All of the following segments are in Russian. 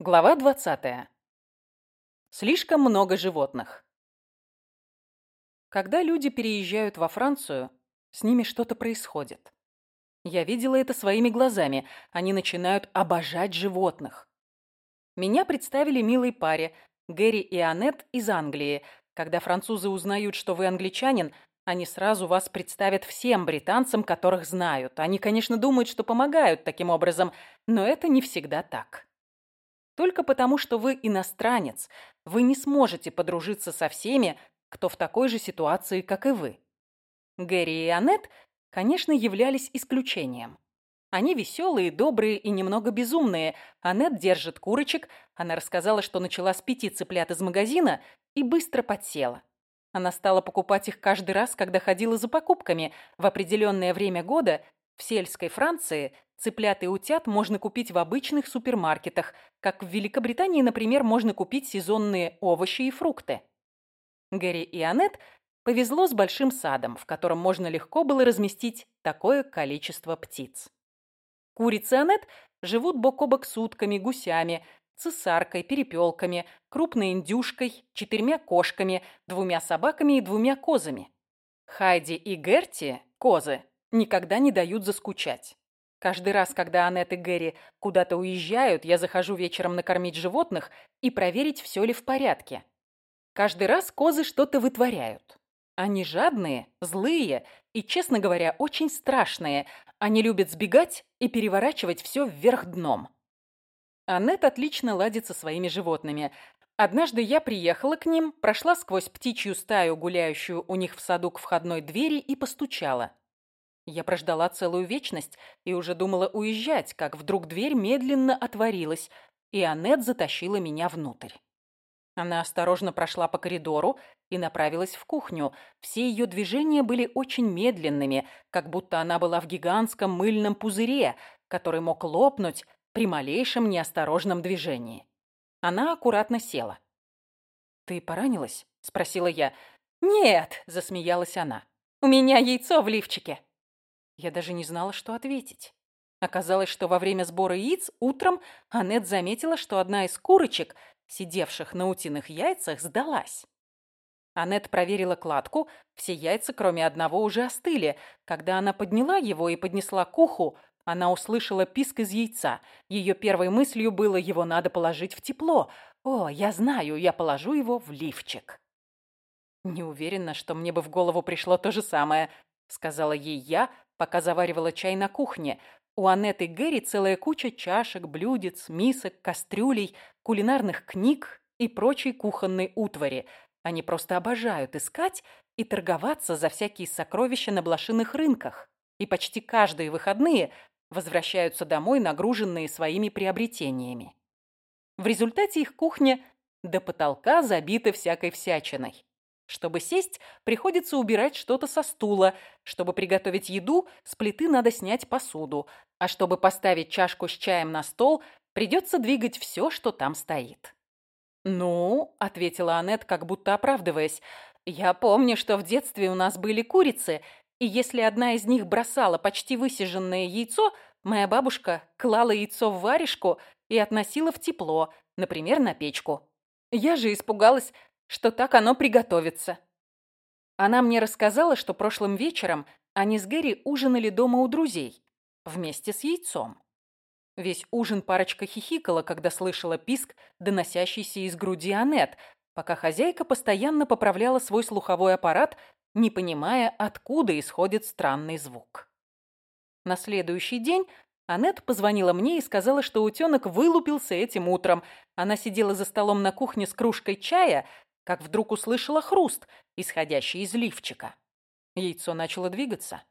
Глава 20. Слишком много животных. Когда люди переезжают во Францию, с ними что-то происходит. Я видела это своими глазами. Они начинают обожать животных. Меня представили милой паре, Гэри и Аннет из Англии. Когда французы узнают, что вы англичанин, они сразу вас представят всем британцам, которых знают. Они, конечно, думают, что помогают таким образом, но это не всегда так. Только потому, что вы иностранец, вы не сможете подружиться со всеми, кто в такой же ситуации, как и вы. Гэри и Аннет, конечно, являлись исключением. Они веселые, добрые и немного безумные. Аннет держит курочек. Она рассказала, что начала с пяти цыплят из магазина и быстро подсела. Она стала покупать их каждый раз, когда ходила за покупками. В определенное время года в сельской Франции Цыплят и утят можно купить в обычных супермаркетах, как в Великобритании, например, можно купить сезонные овощи и фрукты. Гэри и Аннет повезло с большим садом, в котором можно легко было разместить такое количество птиц. Курицы Аннет живут бок о бок с утками, гусями, цесаркой, перепелками, крупной индюшкой, четырьмя кошками, двумя собаками и двумя козами. Хайди и Герти, козы, никогда не дают заскучать. Каждый раз, когда Аннет и Гэри куда-то уезжают, я захожу вечером накормить животных и проверить, все ли в порядке. Каждый раз козы что-то вытворяют. Они жадные, злые и, честно говоря, очень страшные. Они любят сбегать и переворачивать все вверх дном. Аннет отлично ладит со своими животными. Однажды я приехала к ним, прошла сквозь птичью стаю, гуляющую у них в саду к входной двери, и постучала. Я прождала целую вечность и уже думала уезжать, как вдруг дверь медленно отворилась, и Аннет затащила меня внутрь. Она осторожно прошла по коридору и направилась в кухню. Все ее движения были очень медленными, как будто она была в гигантском мыльном пузыре, который мог лопнуть при малейшем неосторожном движении. Она аккуратно села. «Ты поранилась?» – спросила я. «Нет», – засмеялась она. «У меня яйцо в лифчике». Я даже не знала, что ответить. Оказалось, что во время сбора яиц утром Аннет заметила, что одна из курочек, сидевших на утиных яйцах, сдалась. Аннет проверила кладку, все яйца, кроме одного, уже остыли. Когда она подняла его и поднесла к уху, она услышала писк из яйца. Ее первой мыслью было, его надо положить в тепло. «О, я знаю, я положу его в лифчик». Не уверена, что мне бы в голову пришло то же самое, сказала ей я, пока заваривала чай на кухне. У Аннет и Гэри целая куча чашек, блюдец, мисок, кастрюлей, кулинарных книг и прочей кухонной утвари. Они просто обожают искать и торговаться за всякие сокровища на блошиных рынках. И почти каждые выходные возвращаются домой, нагруженные своими приобретениями. В результате их кухня до потолка забита всякой всячиной. Чтобы сесть, приходится убирать что-то со стула. Чтобы приготовить еду, с плиты надо снять посуду. А чтобы поставить чашку с чаем на стол, придется двигать все, что там стоит. «Ну», — ответила Аннет, как будто оправдываясь, «я помню, что в детстве у нас были курицы, и если одна из них бросала почти высиженное яйцо, моя бабушка клала яйцо в варежку и относила в тепло, например, на печку. Я же испугалась, что так оно приготовится. Она мне рассказала, что прошлым вечером они с Гэри ужинали дома у друзей, вместе с яйцом. Весь ужин парочка хихикала, когда слышала писк, доносящийся из груди Анет, пока хозяйка постоянно поправляла свой слуховой аппарат, не понимая, откуда исходит странный звук. На следующий день Аннет позвонила мне и сказала, что утенок вылупился этим утром. Она сидела за столом на кухне с кружкой чая, как вдруг услышала хруст, исходящий из лифчика. Яйцо начало двигаться.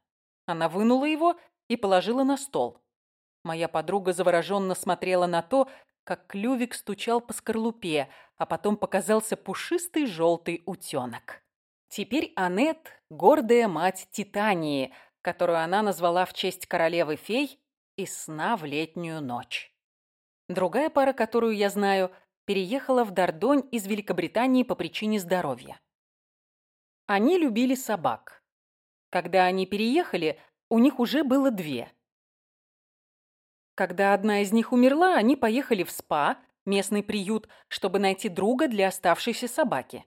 Она вынула его и положила на стол. Моя подруга завороженно смотрела на то, как клювик стучал по скорлупе, а потом показался пушистый желтый утенок. Теперь Аннет – гордая мать Титании, которую она назвала в честь королевы фей из сна в летнюю ночь. Другая пара, которую я знаю, переехала в Дардонь из Великобритании по причине здоровья. Они любили собак. Когда они переехали, у них уже было две. Когда одна из них умерла, они поехали в СПА, местный приют, чтобы найти друга для оставшейся собаки.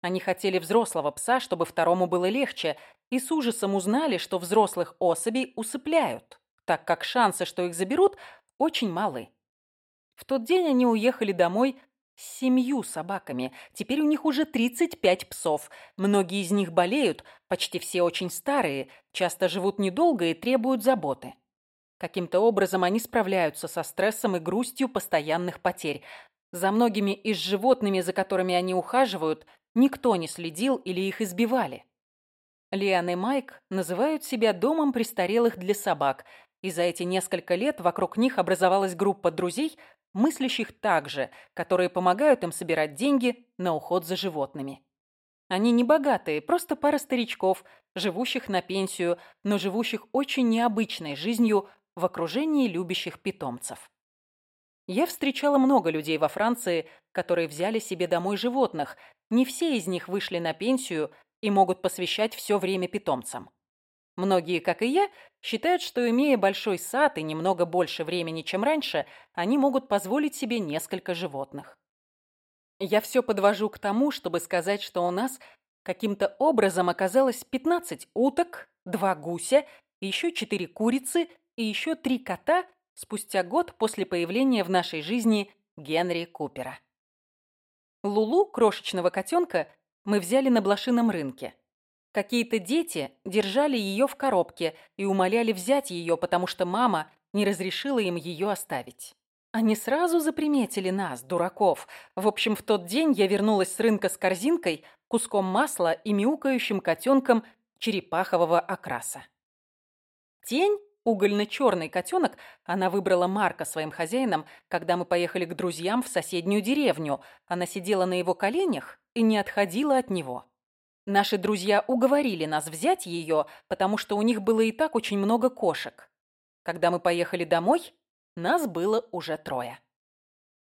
Они хотели взрослого пса, чтобы второму было легче, и с ужасом узнали, что взрослых особей усыпляют, так как шансы, что их заберут, очень малы. В тот день они уехали домой с семью собаками. Теперь у них уже 35 псов. Многие из них болеют, почти все очень старые, часто живут недолго и требуют заботы. Каким-то образом они справляются со стрессом и грустью постоянных потерь. За многими из животными, за которыми они ухаживают, никто не следил или их избивали. Лиан и Майк называют себя домом престарелых для собак, и за эти несколько лет вокруг них образовалась группа друзей, мыслящих так же, которые помогают им собирать деньги на уход за животными. Они не богатые, просто пара старичков, живущих на пенсию, но живущих очень необычной жизнью в окружении любящих питомцев. Я встречала много людей во Франции, которые взяли себе домой животных. Не все из них вышли на пенсию и могут посвящать все время питомцам. Многие, как и я, считают, что имея большой сад и немного больше времени, чем раньше, они могут позволить себе несколько животных. Я все подвожу к тому, чтобы сказать, что у нас каким-то образом оказалось 15 уток, 2 гуся, еще 4 курицы и еще 3 кота спустя год после появления в нашей жизни Генри Купера. Лулу, крошечного котенка, мы взяли на блошином рынке. Какие-то дети держали ее в коробке и умоляли взять ее, потому что мама не разрешила им ее оставить. Они сразу заприметили нас, дураков. В общем, в тот день я вернулась с рынка с корзинкой, куском масла и мяукающим котенком черепахового окраса. Тень, угольно-черный котенок, она выбрала Марка своим хозяином, когда мы поехали к друзьям в соседнюю деревню. Она сидела на его коленях и не отходила от него. Наши друзья уговорили нас взять ее, потому что у них было и так очень много кошек. Когда мы поехали домой, нас было уже трое.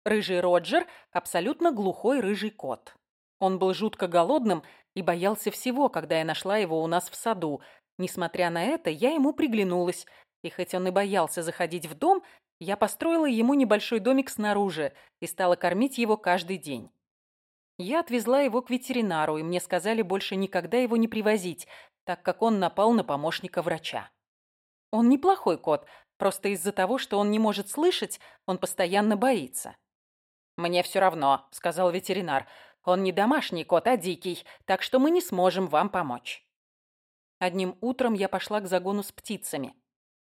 Рыжий Роджер – абсолютно глухой рыжий кот. Он был жутко голодным и боялся всего, когда я нашла его у нас в саду. Несмотря на это, я ему приглянулась, и хоть он и боялся заходить в дом, я построила ему небольшой домик снаружи и стала кормить его каждый день. Я отвезла его к ветеринару, и мне сказали больше никогда его не привозить, так как он напал на помощника врача. Он неплохой кот, просто из-за того, что он не может слышать, он постоянно боится. «Мне все равно», — сказал ветеринар. «Он не домашний кот, а дикий, так что мы не сможем вам помочь». Одним утром я пошла к загону с птицами.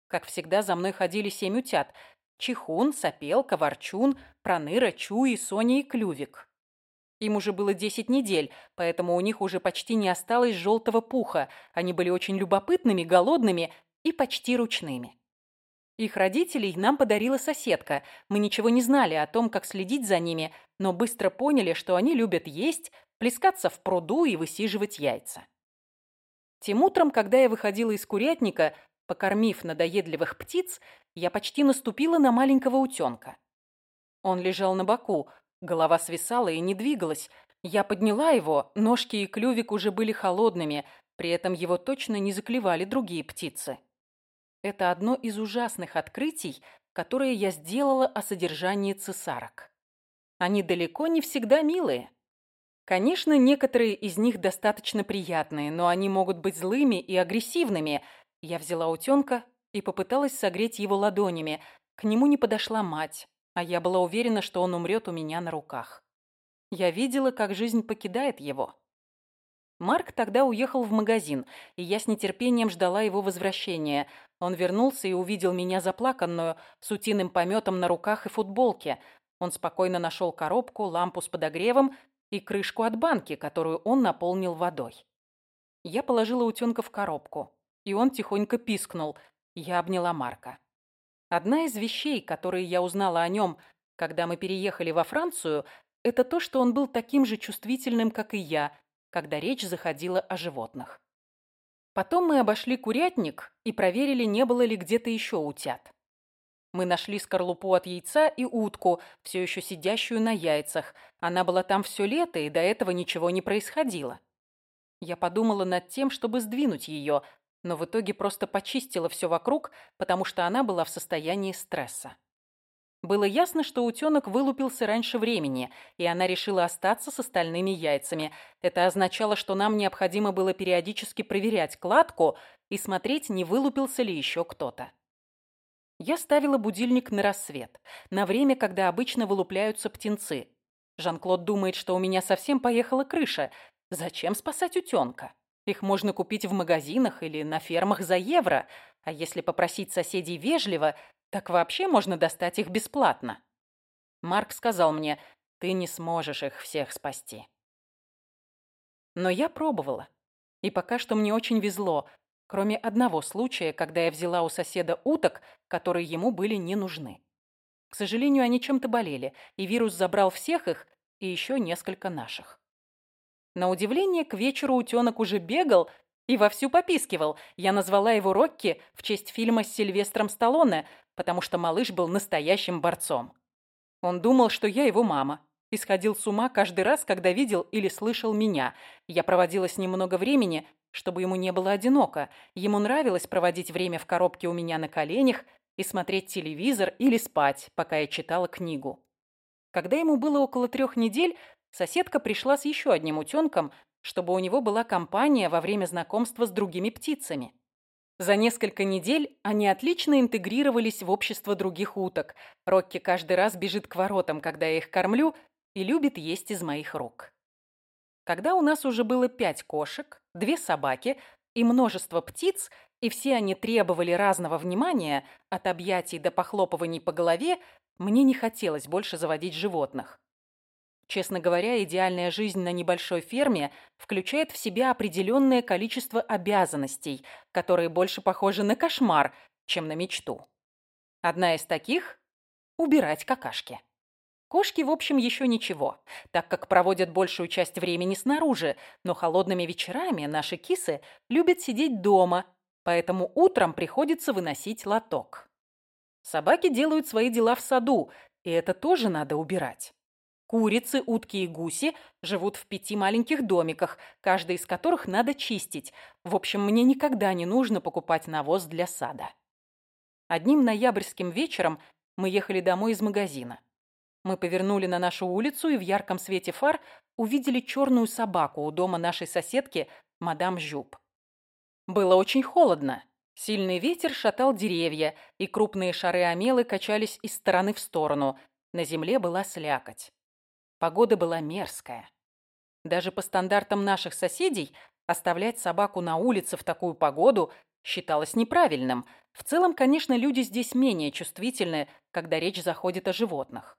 Как всегда, за мной ходили семь утят. Чихун, Сопелка, Ворчун, Проныра, Чуи, Соня и Клювик. Им уже было 10 недель, поэтому у них уже почти не осталось желтого пуха. Они были очень любопытными, голодными и почти ручными. Их родителей нам подарила соседка. Мы ничего не знали о том, как следить за ними, но быстро поняли, что они любят есть, плескаться в пруду и высиживать яйца. Тем утром, когда я выходила из курятника, покормив надоедливых птиц, я почти наступила на маленького утенка. Он лежал на боку, Голова свисала и не двигалась. Я подняла его, ножки и клювик уже были холодными, при этом его точно не заклевали другие птицы. Это одно из ужасных открытий, которые я сделала о содержании цесарок. Они далеко не всегда милые. Конечно, некоторые из них достаточно приятные, но они могут быть злыми и агрессивными. Я взяла утенка и попыталась согреть его ладонями. К нему не подошла мать а я была уверена, что он умрет у меня на руках. Я видела, как жизнь покидает его. Марк тогда уехал в магазин, и я с нетерпением ждала его возвращения. Он вернулся и увидел меня заплаканную, с утиным пометом на руках и футболке. Он спокойно нашел коробку, лампу с подогревом и крышку от банки, которую он наполнил водой. Я положила утенка в коробку, и он тихонько пискнул. Я обняла Марка. Одна из вещей, которые я узнала о нем, когда мы переехали во Францию, это то, что он был таким же чувствительным, как и я, когда речь заходила о животных. Потом мы обошли курятник и проверили, не было ли где-то еще утят. Мы нашли скорлупу от яйца и утку, все еще сидящую на яйцах. Она была там все лето, и до этого ничего не происходило. Я подумала над тем, чтобы сдвинуть ее, но в итоге просто почистила все вокруг, потому что она была в состоянии стресса. Было ясно, что утенок вылупился раньше времени, и она решила остаться с остальными яйцами. Это означало, что нам необходимо было периодически проверять кладку и смотреть, не вылупился ли еще кто-то. Я ставила будильник на рассвет, на время, когда обычно вылупляются птенцы. Жан-Клод думает, что у меня совсем поехала крыша. Зачем спасать утенка? Их можно купить в магазинах или на фермах за евро, а если попросить соседей вежливо, так вообще можно достать их бесплатно. Марк сказал мне, ты не сможешь их всех спасти. Но я пробовала. И пока что мне очень везло, кроме одного случая, когда я взяла у соседа уток, которые ему были не нужны. К сожалению, они чем-то болели, и вирус забрал всех их и еще несколько наших. На удивление, к вечеру утенок уже бегал и вовсю попискивал. Я назвала его Рокки в честь фильма с Сильвестром Сталлоне, потому что малыш был настоящим борцом. Он думал, что я его мама, и сходил с ума каждый раз, когда видел или слышал меня. Я проводила с ним много времени, чтобы ему не было одиноко. Ему нравилось проводить время в коробке у меня на коленях и смотреть телевизор или спать, пока я читала книгу. Когда ему было около трех недель, соседка пришла с еще одним утенком, чтобы у него была компания во время знакомства с другими птицами. За несколько недель они отлично интегрировались в общество других уток. Рокки каждый раз бежит к воротам, когда я их кормлю, и любит есть из моих рук. Когда у нас уже было пять кошек, две собаки и множество птиц, и все они требовали разного внимания, от объятий до похлопываний по голове, мне не хотелось больше заводить животных. Честно говоря, идеальная жизнь на небольшой ферме включает в себя определенное количество обязанностей, которые больше похожи на кошмар, чем на мечту. Одна из таких – убирать какашки. Кошки, в общем, еще ничего, так как проводят большую часть времени снаружи, но холодными вечерами наши кисы любят сидеть дома, поэтому утром приходится выносить лоток. Собаки делают свои дела в саду, и это тоже надо убирать. Курицы, утки и гуси живут в пяти маленьких домиках, каждый из которых надо чистить. В общем, мне никогда не нужно покупать навоз для сада. Одним ноябрьским вечером мы ехали домой из магазина. Мы повернули на нашу улицу и в ярком свете фар увидели черную собаку у дома нашей соседки, мадам Жюб. Было очень холодно. Сильный ветер шатал деревья, и крупные шары омелы качались из стороны в сторону. На земле была слякоть. Погода была мерзкая. Даже по стандартам наших соседей оставлять собаку на улице в такую погоду считалось неправильным. В целом, конечно, люди здесь менее чувствительны, когда речь заходит о животных.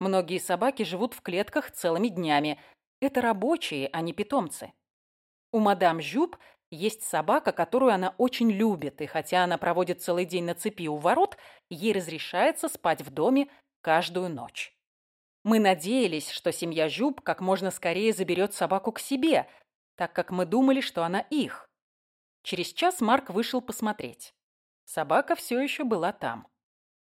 Многие собаки живут в клетках целыми днями. Это рабочие, а не питомцы. У мадам Жюб есть собака, которую она очень любит, и хотя она проводит целый день на цепи у ворот, ей разрешается спать в доме каждую ночь. Мы надеялись, что семья Жюб как можно скорее заберет собаку к себе, так как мы думали, что она их. Через час Марк вышел посмотреть. Собака все еще была там.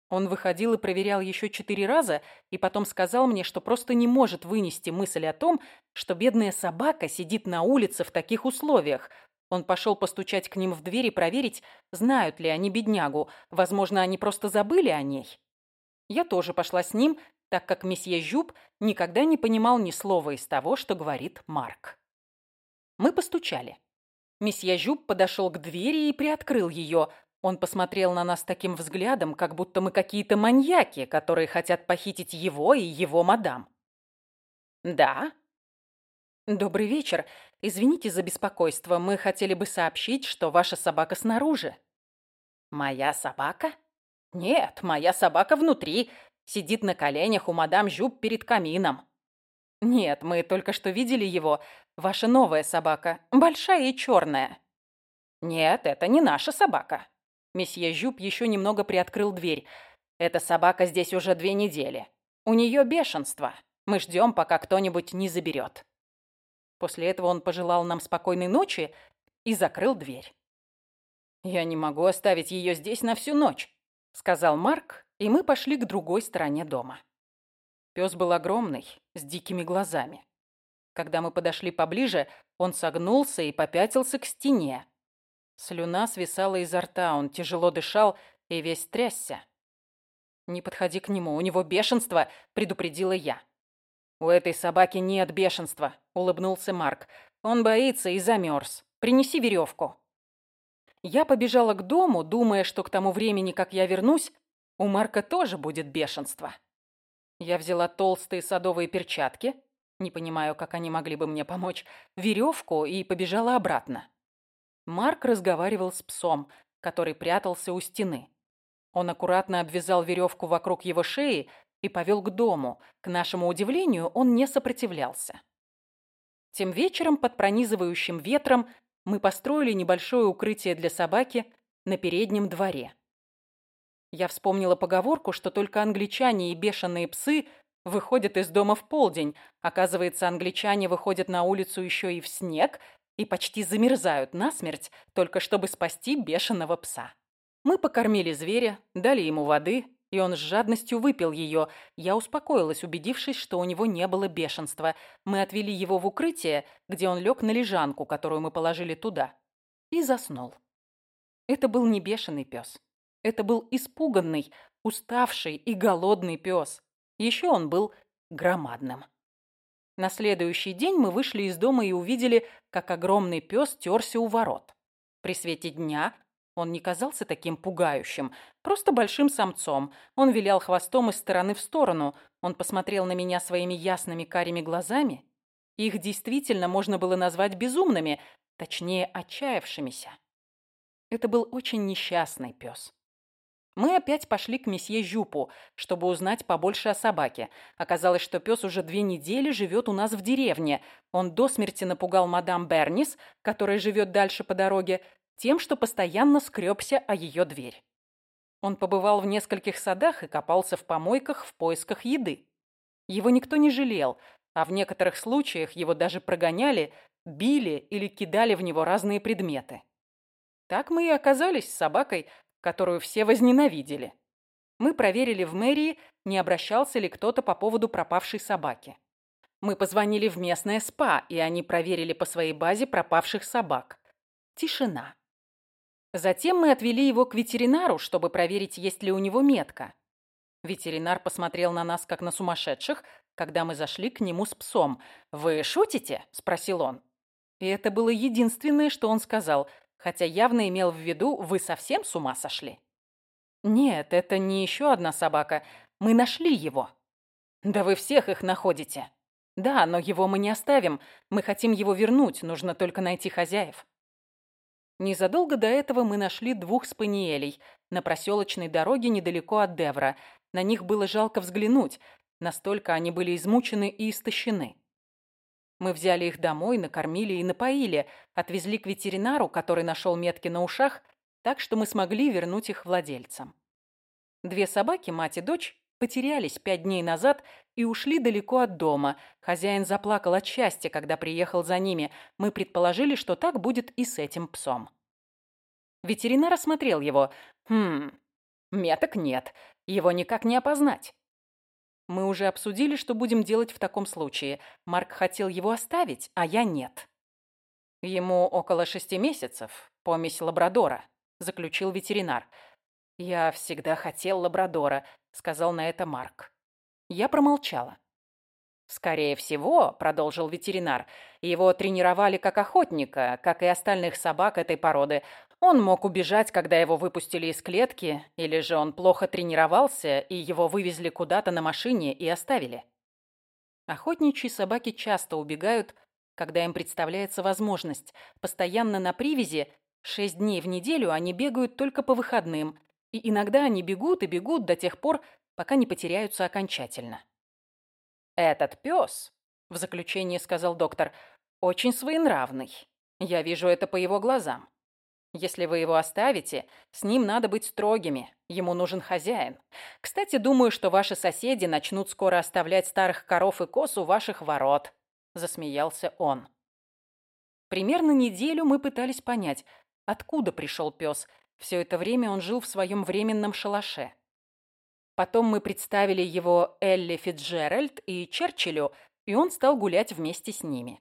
Он выходил и проверял еще четыре раза, и потом сказал мне, что просто не может вынести мысль о том, что бедная собака сидит на улице в таких условиях. Он пошел постучать к ним в дверь и проверить, знают ли они беднягу. Возможно, они просто забыли о ней. Я тоже пошла с ним, так как месье Жюб никогда не понимал ни слова из того, что говорит Марк. Мы постучали. Месье Жюб подошел к двери и приоткрыл ее. Он посмотрел на нас таким взглядом, как будто мы какие-то маньяки, которые хотят похитить его и его мадам. «Да?» «Добрый вечер. Извините за беспокойство. Мы хотели бы сообщить, что ваша собака снаружи». «Моя собака?» «Нет, моя собака внутри. Сидит на коленях у мадам Жюб перед камином. Нет, мы только что видели его. Ваша новая собака. Большая и черная. Нет, это не наша собака. Месье Жюб еще немного приоткрыл дверь. Эта собака здесь уже две недели. У нее бешенство. Мы ждем, пока кто-нибудь не заберет. После этого он пожелал нам спокойной ночи и закрыл дверь. «Я не могу оставить ее здесь на всю ночь», — сказал Марк и мы пошли к другой стороне дома. Пес был огромный, с дикими глазами. Когда мы подошли поближе, он согнулся и попятился к стене. Слюна свисала изо рта, он тяжело дышал и весь трясся. «Не подходи к нему, у него бешенство», — предупредила я. «У этой собаки нет бешенства», — улыбнулся Марк. «Он боится и замерз. Принеси веревку». Я побежала к дому, думая, что к тому времени, как я вернусь, у Марка тоже будет бешенство. Я взяла толстые садовые перчатки, не понимаю, как они могли бы мне помочь, веревку и побежала обратно. Марк разговаривал с псом, который прятался у стены. Он аккуратно обвязал веревку вокруг его шеи и повел к дому. К нашему удивлению, он не сопротивлялся. Тем вечером под пронизывающим ветром мы построили небольшое укрытие для собаки на переднем дворе. Я вспомнила поговорку, что только англичане и бешеные псы выходят из дома в полдень. Оказывается, англичане выходят на улицу еще и в снег и почти замерзают насмерть, только чтобы спасти бешеного пса. Мы покормили зверя, дали ему воды, и он с жадностью выпил ее. Я успокоилась, убедившись, что у него не было бешенства. Мы отвели его в укрытие, где он лег на лежанку, которую мы положили туда, и заснул. Это был не бешеный пес. Это был испуганный, уставший и голодный пес. Еще он был громадным. На следующий день мы вышли из дома и увидели, как огромный пес терся у ворот. При свете дня он не казался таким пугающим, просто большим самцом. Он вилял хвостом из стороны в сторону. Он посмотрел на меня своими ясными карими глазами. Их действительно можно было назвать безумными, точнее, отчаявшимися. Это был очень несчастный пес. Мы опять пошли к месье Жюпу, чтобы узнать побольше о собаке. Оказалось, что пес уже две недели живет у нас в деревне. Он до смерти напугал мадам Бернис, которая живет дальше по дороге, тем, что постоянно скребся о ее дверь. Он побывал в нескольких садах и копался в помойках в поисках еды. Его никто не жалел, а в некоторых случаях его даже прогоняли, били или кидали в него разные предметы. Так мы и оказались с собакой, которую все возненавидели. Мы проверили в мэрии, не обращался ли кто-то по поводу пропавшей собаки. Мы позвонили в местное СПА, и они проверили по своей базе пропавших собак. Тишина. Затем мы отвели его к ветеринару, чтобы проверить, есть ли у него метка. Ветеринар посмотрел на нас, как на сумасшедших, когда мы зашли к нему с псом. «Вы шутите?» – спросил он. И это было единственное, что он сказал, хотя явно имел в виду «вы совсем с ума сошли?» «Нет, это не еще одна собака. Мы нашли его». «Да вы всех их находите». «Да, но его мы не оставим. Мы хотим его вернуть, нужно только найти хозяев». Незадолго до этого мы нашли двух спаниелей на проселочной дороге недалеко от Девра. На них было жалко взглянуть, настолько они были измучены и истощены. Мы взяли их домой, накормили и напоили, отвезли к ветеринару, который нашел метки на ушах, так что мы смогли вернуть их владельцам. Две собаки, мать и дочь, потерялись пять дней назад и ушли далеко от дома. Хозяин заплакал от счастья, когда приехал за ними. Мы предположили, что так будет и с этим псом. Ветеринар осмотрел его. Хм, меток нет. Его никак не опознать. Мы уже обсудили, что будем делать в таком случае. Марк хотел его оставить, а я нет. Ему около шести месяцев, помесь лабрадора, заключил ветеринар. «Я всегда хотел лабрадора», — сказал на это Марк. Я промолчала. «Скорее всего», — продолжил ветеринар, — «его тренировали как охотника, как и остальных собак этой породы. Он мог убежать, когда его выпустили из клетки, или же он плохо тренировался, и его вывезли куда-то на машине и оставили». Охотничьи собаки часто убегают, когда им представляется возможность. Постоянно на привязи, шесть дней в неделю они бегают только по выходным — и иногда они бегут и бегут до тех пор, пока не потеряются окончательно. «Этот пес», — в заключение сказал доктор, — «очень своенравный. Я вижу это по его глазам. Если вы его оставите, с ним надо быть строгими. Ему нужен хозяин. Кстати, думаю, что ваши соседи начнут скоро оставлять старых коров и коз у ваших ворот», — засмеялся он. Примерно неделю мы пытались понять, откуда пришел пес — все это время он жил в своем временном шалаше. Потом мы представили его Элли Фитджеральд и Черчиллю, и он стал гулять вместе с ними.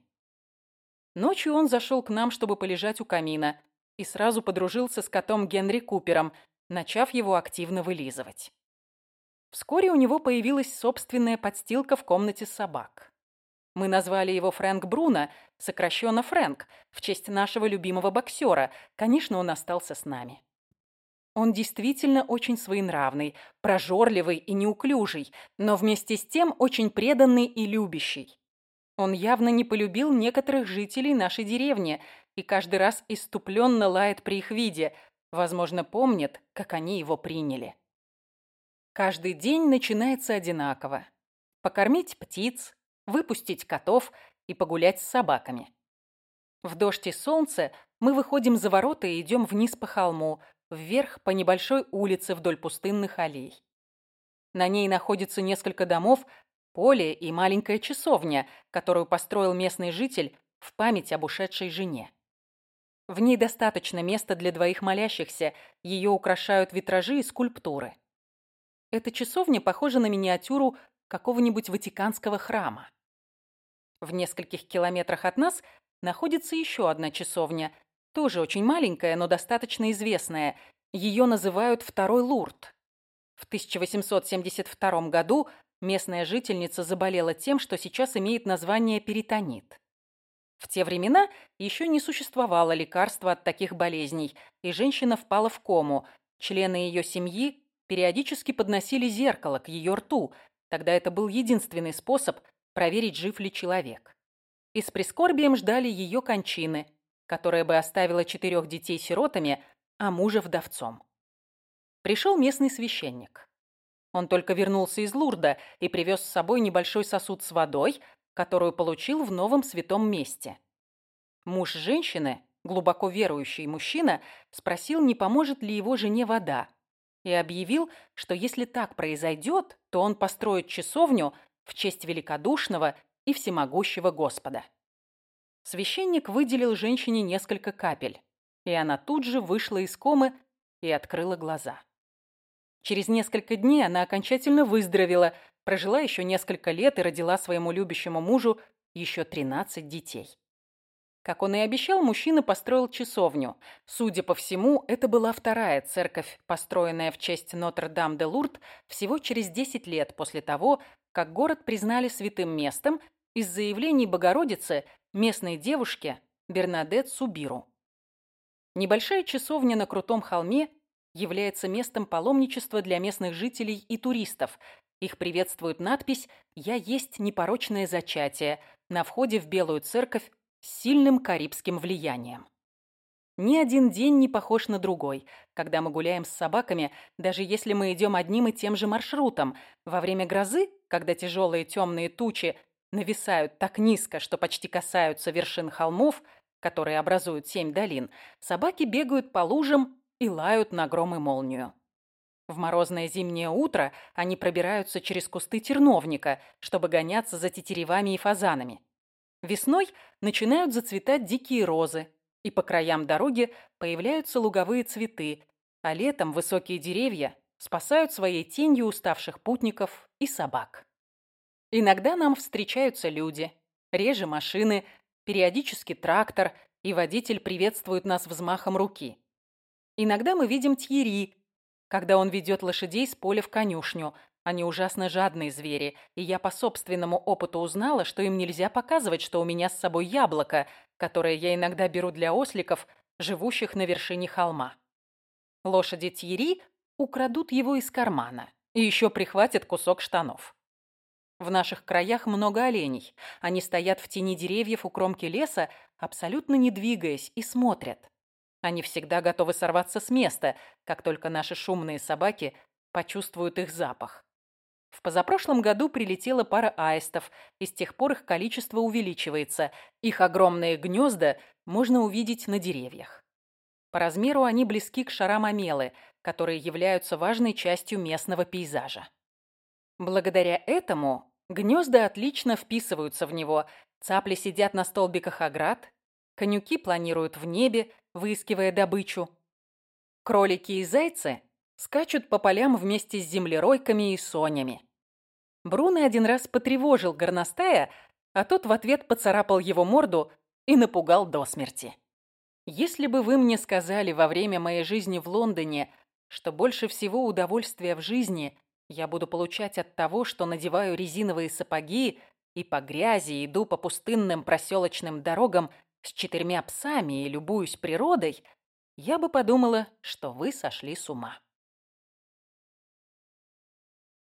Ночью он зашел к нам, чтобы полежать у камина, и сразу подружился с котом Генри Купером, начав его активно вылизывать. Вскоре у него появилась собственная подстилка в комнате собак. Мы назвали его Фрэнк Бруно, сокращенно Фрэнк, в честь нашего любимого боксера. Конечно, он остался с нами. Он действительно очень своенравный, прожорливый и неуклюжий, но вместе с тем очень преданный и любящий. Он явно не полюбил некоторых жителей нашей деревни и каждый раз иступленно лает при их виде, возможно, помнит, как они его приняли. Каждый день начинается одинаково. Покормить птиц, выпустить котов и погулять с собаками. В дождь и солнце мы выходим за ворота и идем вниз по холму, вверх по небольшой улице вдоль пустынных аллей. На ней находится несколько домов, поле и маленькая часовня, которую построил местный житель в память об ушедшей жене. В ней достаточно места для двоих молящихся, ее украшают витражи и скульптуры. Эта часовня похожа на миниатюру какого-нибудь ватиканского храма. В нескольких километрах от нас находится еще одна часовня, тоже очень маленькая, но достаточно известная. Ее называют Второй Лурд. В 1872 году местная жительница заболела тем, что сейчас имеет название перитонит. В те времена еще не существовало лекарства от таких болезней, и женщина впала в кому. Члены ее семьи периодически подносили зеркало к ее рту. Тогда это был единственный способ проверить, жив ли человек. И с прискорбием ждали ее кончины – которая бы оставила четырех детей сиротами, а мужа вдовцом. Пришел местный священник. Он только вернулся из Лурда и привез с собой небольшой сосуд с водой, которую получил в новом святом месте. Муж женщины, глубоко верующий мужчина, спросил, не поможет ли его жене вода, и объявил, что если так произойдет, то он построит часовню в честь великодушного и всемогущего Господа. Священник выделил женщине несколько капель, и она тут же вышла из комы и открыла глаза. Через несколько дней она окончательно выздоровела, прожила еще несколько лет и родила своему любящему мужу еще 13 детей. Как он и обещал, мужчина построил часовню. Судя по всему, это была вторая церковь, построенная в честь Нотр-Дам-де-Лурд всего через 10 лет после того, как город признали святым местом из заявлений Богородицы местной девушке Бернадет Субиру. Небольшая часовня на крутом холме является местом паломничества для местных жителей и туристов. Их приветствует надпись «Я есть непорочное зачатие» на входе в Белую церковь с сильным карибским влиянием. Ни один день не похож на другой, когда мы гуляем с собаками, даже если мы идем одним и тем же маршрутом. Во время грозы, когда тяжелые темные тучи нависают так низко, что почти касаются вершин холмов, которые образуют семь долин, собаки бегают по лужам и лают на гром и молнию. В морозное зимнее утро они пробираются через кусты терновника, чтобы гоняться за тетеревами и фазанами. Весной начинают зацветать дикие розы, и по краям дороги появляются луговые цветы, а летом высокие деревья спасают своей тенью уставших путников и собак. Иногда нам встречаются люди, реже машины, периодически трактор, и водитель приветствует нас взмахом руки. Иногда мы видим Тьери, когда он ведет лошадей с поля в конюшню. Они ужасно жадные звери, и я по собственному опыту узнала, что им нельзя показывать, что у меня с собой яблоко, которое я иногда беру для осликов, живущих на вершине холма. Лошади Тьери украдут его из кармана и еще прихватят кусок штанов. В наших краях много оленей. Они стоят в тени деревьев у кромки леса, абсолютно не двигаясь, и смотрят. Они всегда готовы сорваться с места, как только наши шумные собаки почувствуют их запах. В позапрошлом году прилетела пара аистов, и с тех пор их количество увеличивается. Их огромные гнезда можно увидеть на деревьях. По размеру они близки к шарам амелы, которые являются важной частью местного пейзажа. Благодаря этому Гнезда отлично вписываются в него. Цапли сидят на столбиках оград. Конюки планируют в небе, выискивая добычу. Кролики и зайцы скачут по полям вместе с землеройками и сонями. Бруно один раз потревожил горностая, а тот в ответ поцарапал его морду и напугал до смерти. Если бы вы мне сказали во время моей жизни в Лондоне, что больше всего удовольствия в жизни я буду получать от того, что надеваю резиновые сапоги и по грязи иду по пустынным проселочным дорогам с четырьмя псами и любуюсь природой, я бы подумала, что вы сошли с ума.